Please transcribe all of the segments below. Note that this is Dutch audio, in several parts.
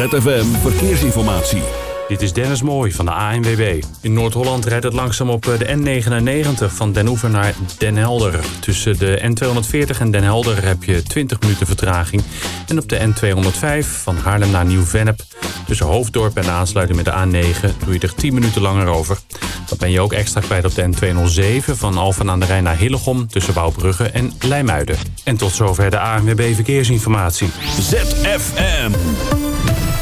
ZFM Verkeersinformatie. Dit is Dennis Mooi van de ANWB. In Noord-Holland rijdt het langzaam op eh, de N99 van Den Oever naar Den Helder. Tussen de N240 en Den Helder heb je 20 minuten vertraging. En op de N205 van Haarlem naar Nieuw-Vennep... tussen Hoofddorp en de aansluiting met de A9 doe je er 10 minuten langer over. Dan ben je ook extra kwijt op de N207 van Alphen aan de Rijn naar Hillegom... tussen Wouwbrugge en Leimuiden. En tot zover de ANWB Verkeersinformatie. ZFM.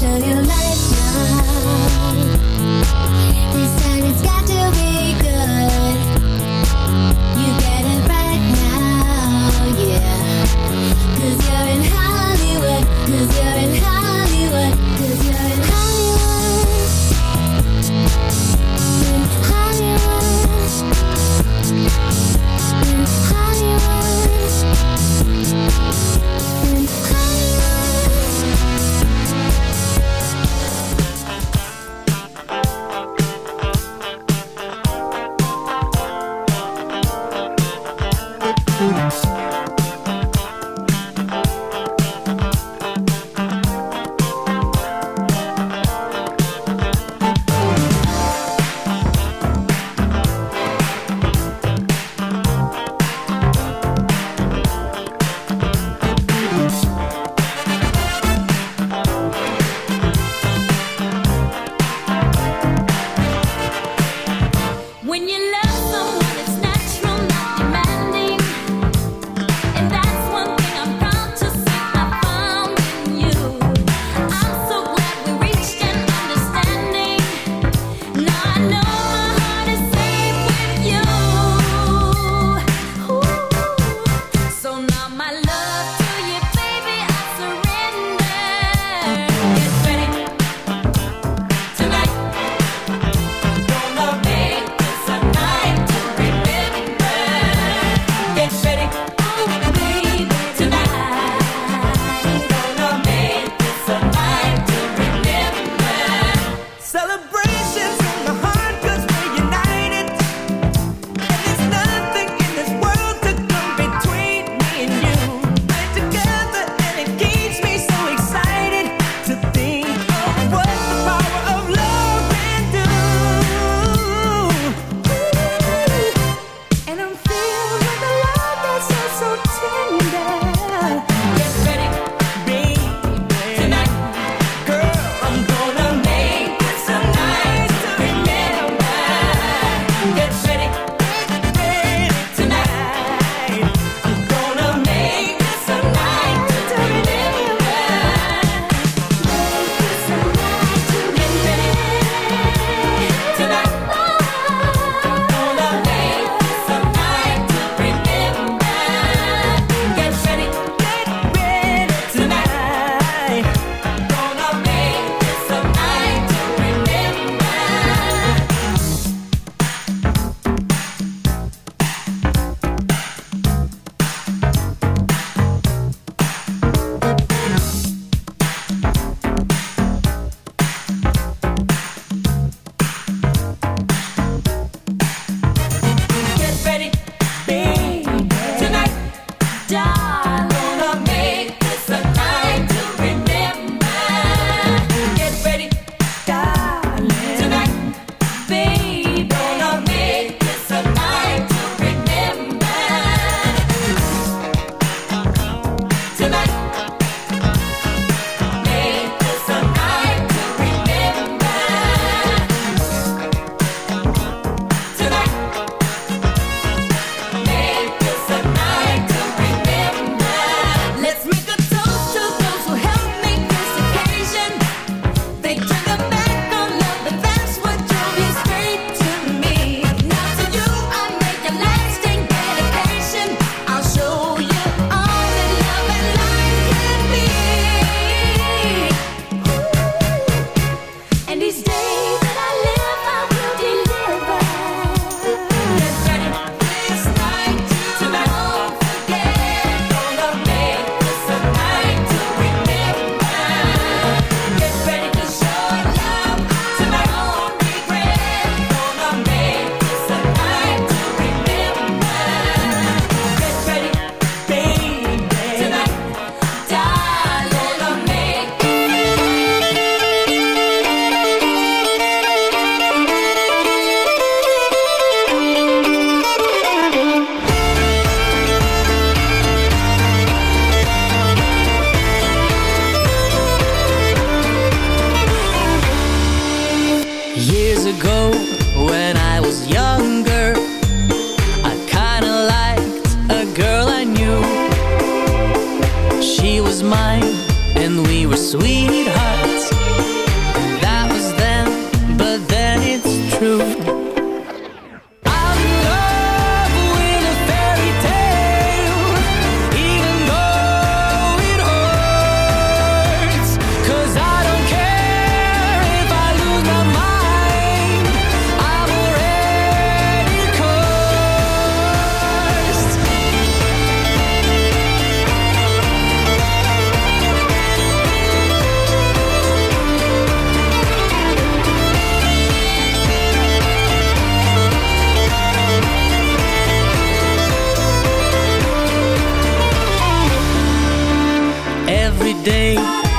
show you life now. This time it's got to be.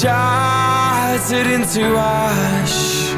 Shattered into ash.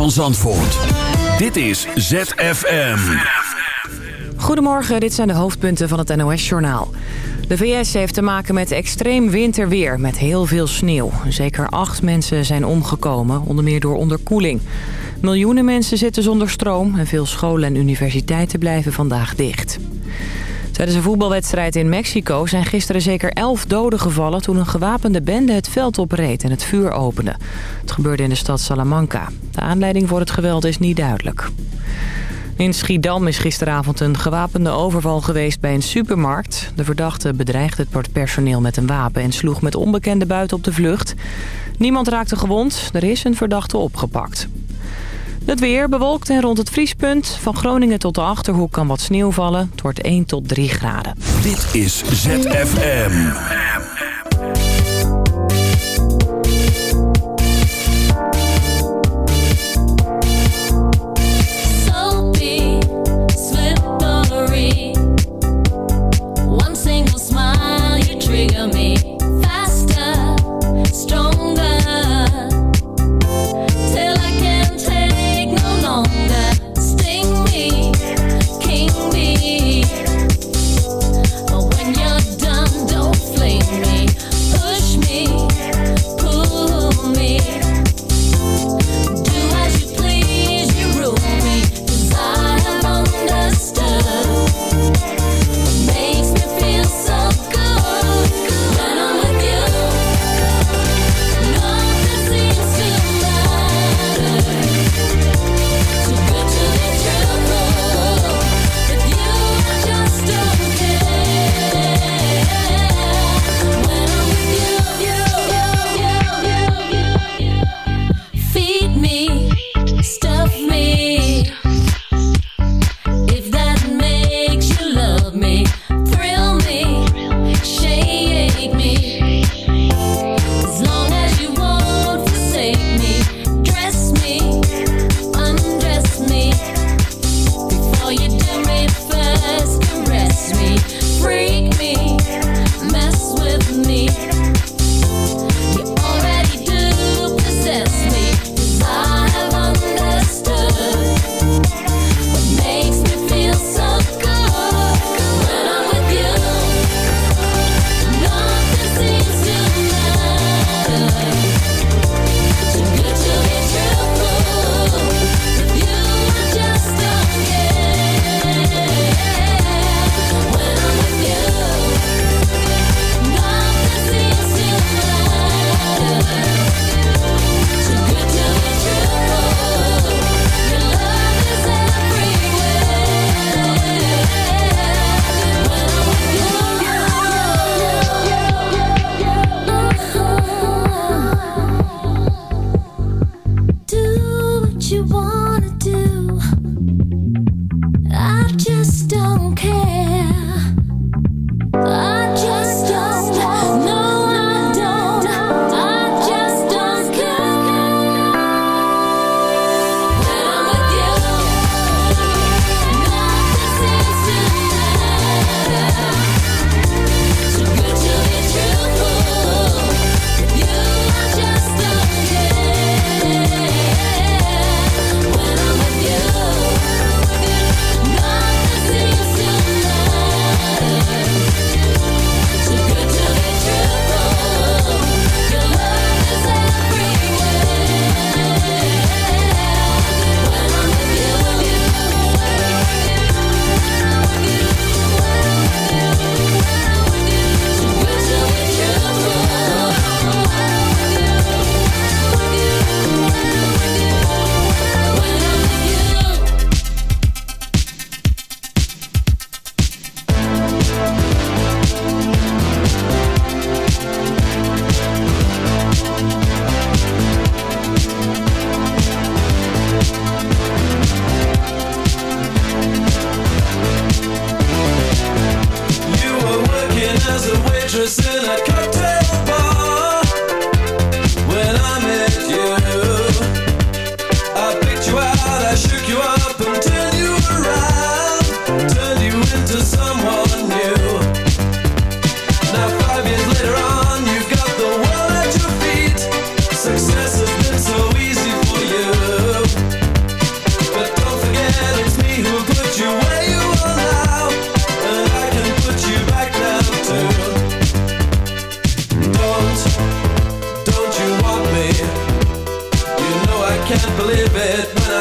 Van Zandvoort. Dit is ZFM. Goedemorgen, dit zijn de hoofdpunten van het NOS-journaal. De VS heeft te maken met extreem winterweer met heel veel sneeuw. Zeker acht mensen zijn omgekomen, onder meer door onderkoeling. Miljoenen mensen zitten zonder stroom en veel scholen en universiteiten blijven vandaag dicht. Tijdens een voetbalwedstrijd in Mexico zijn gisteren zeker elf doden gevallen... toen een gewapende bende het veld opreed en het vuur opende. Het gebeurde in de stad Salamanca. De aanleiding voor het geweld is niet duidelijk. In Schiedam is gisteravond een gewapende overval geweest bij een supermarkt. De verdachte bedreigde het personeel met een wapen en sloeg met onbekende buiten op de vlucht. Niemand raakte gewond, er is een verdachte opgepakt. Het weer bewolkt en rond het vriespunt. Van Groningen tot de Achterhoek kan wat sneeuw vallen. Het wordt 1 tot 3 graden. Dit is ZFM.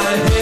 my head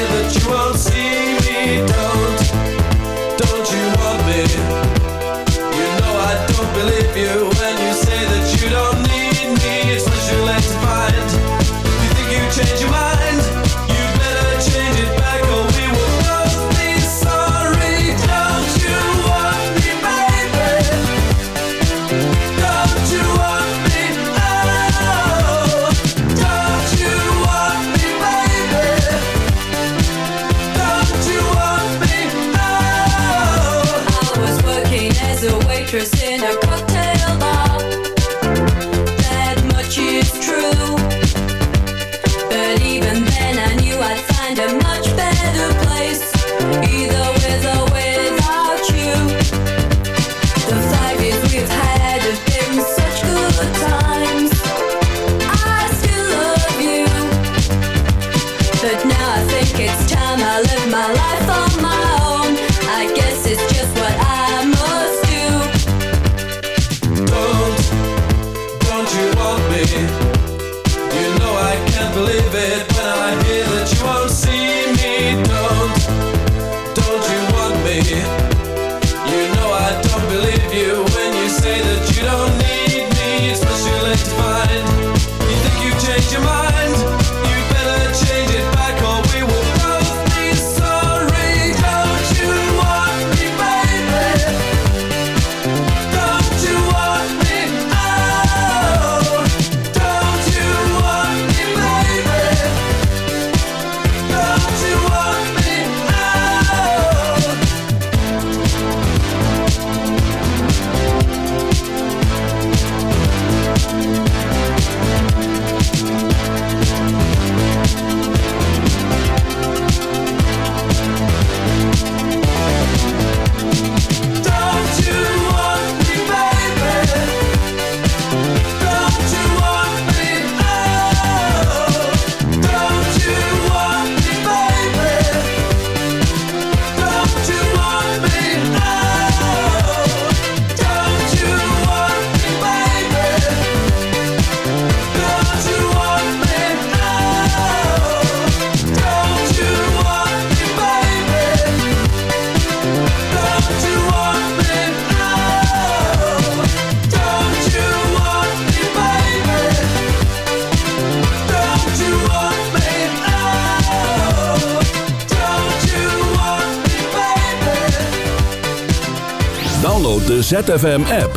ZFM-app.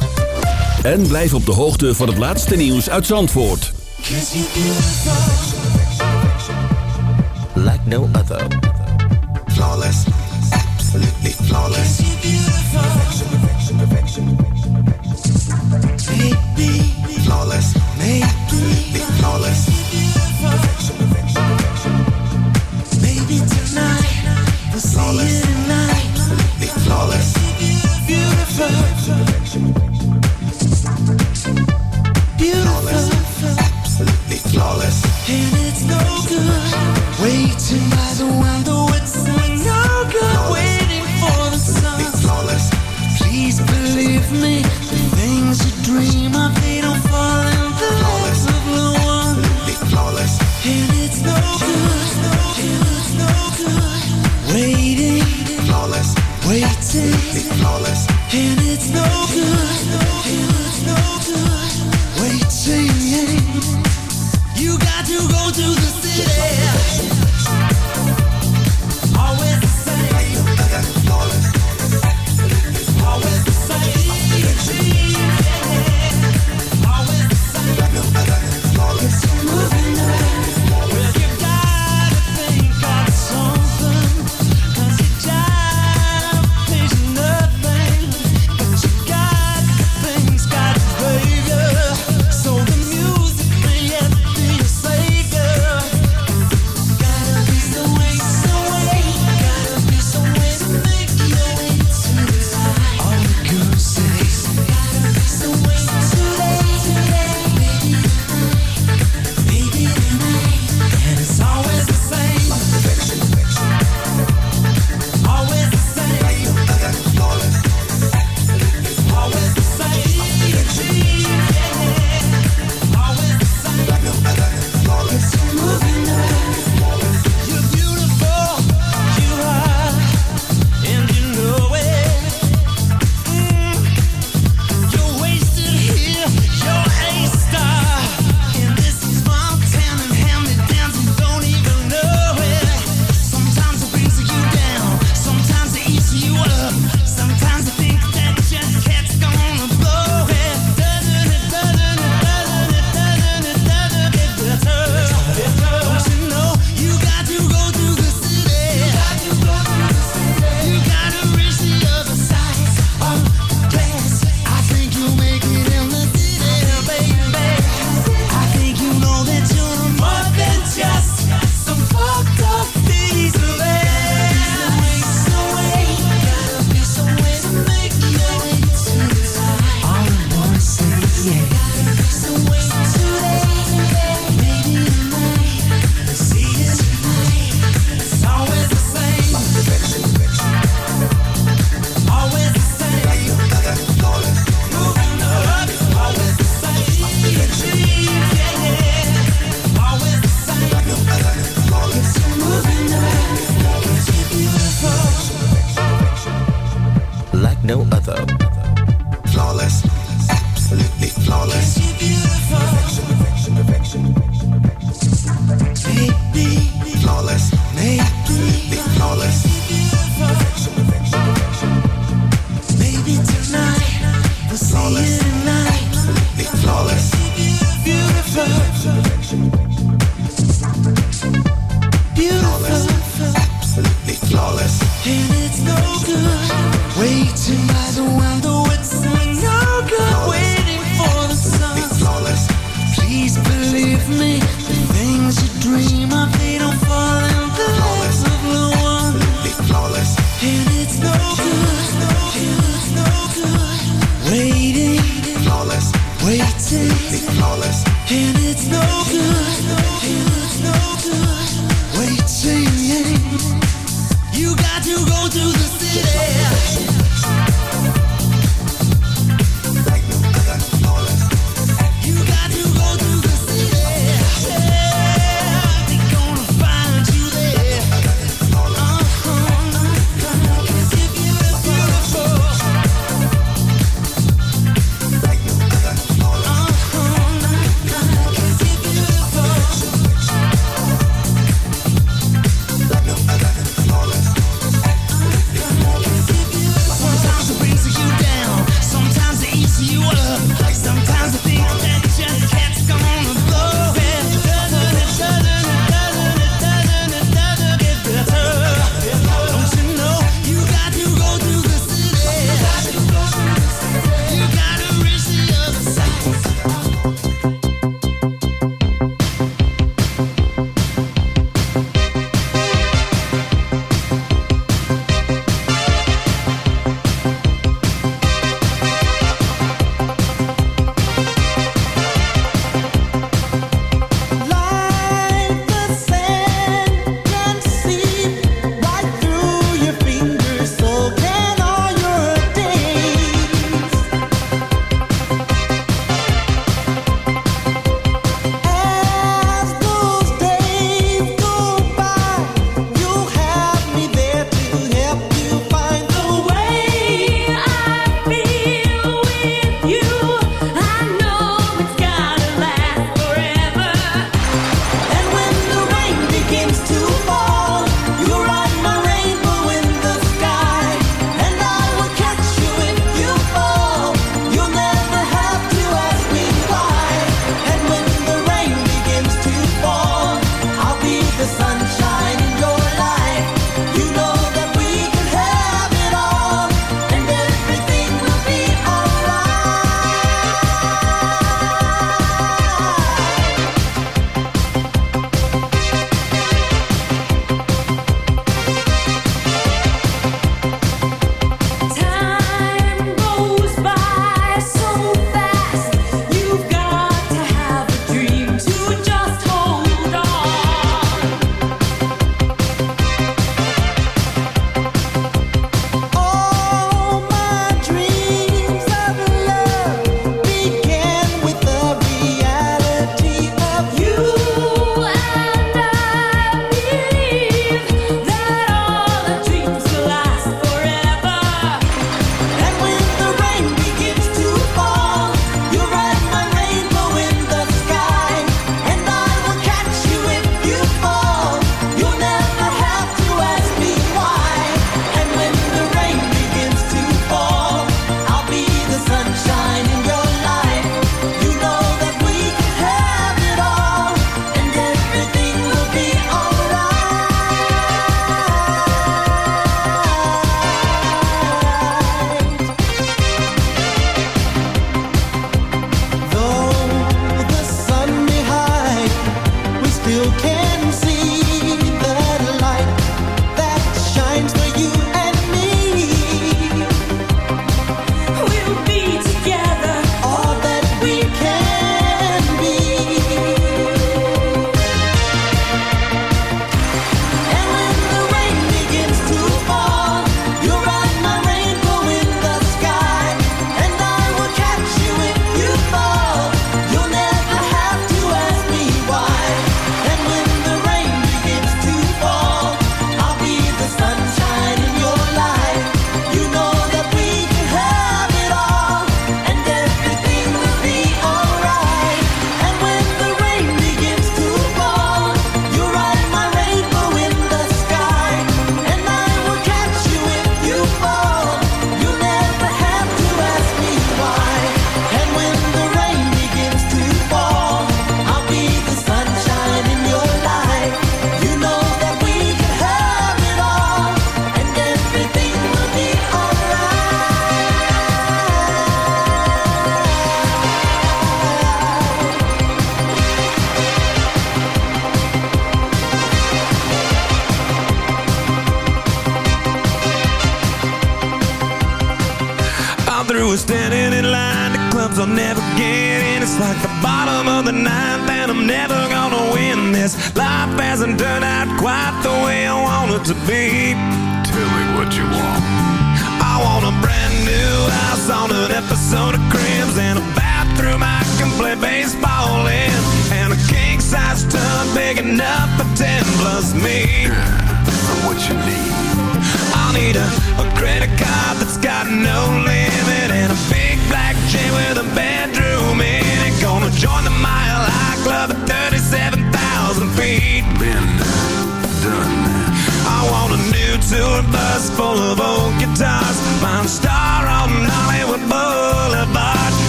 En blijf op de hoogte van het laatste nieuws uit Zandvoort. Like no other. Flawless. Absolutely flawless. completely flawless. And it's no good, no no good. Waiting, you got to go to the city.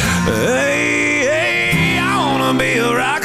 Hey, hey, I wanna be a rock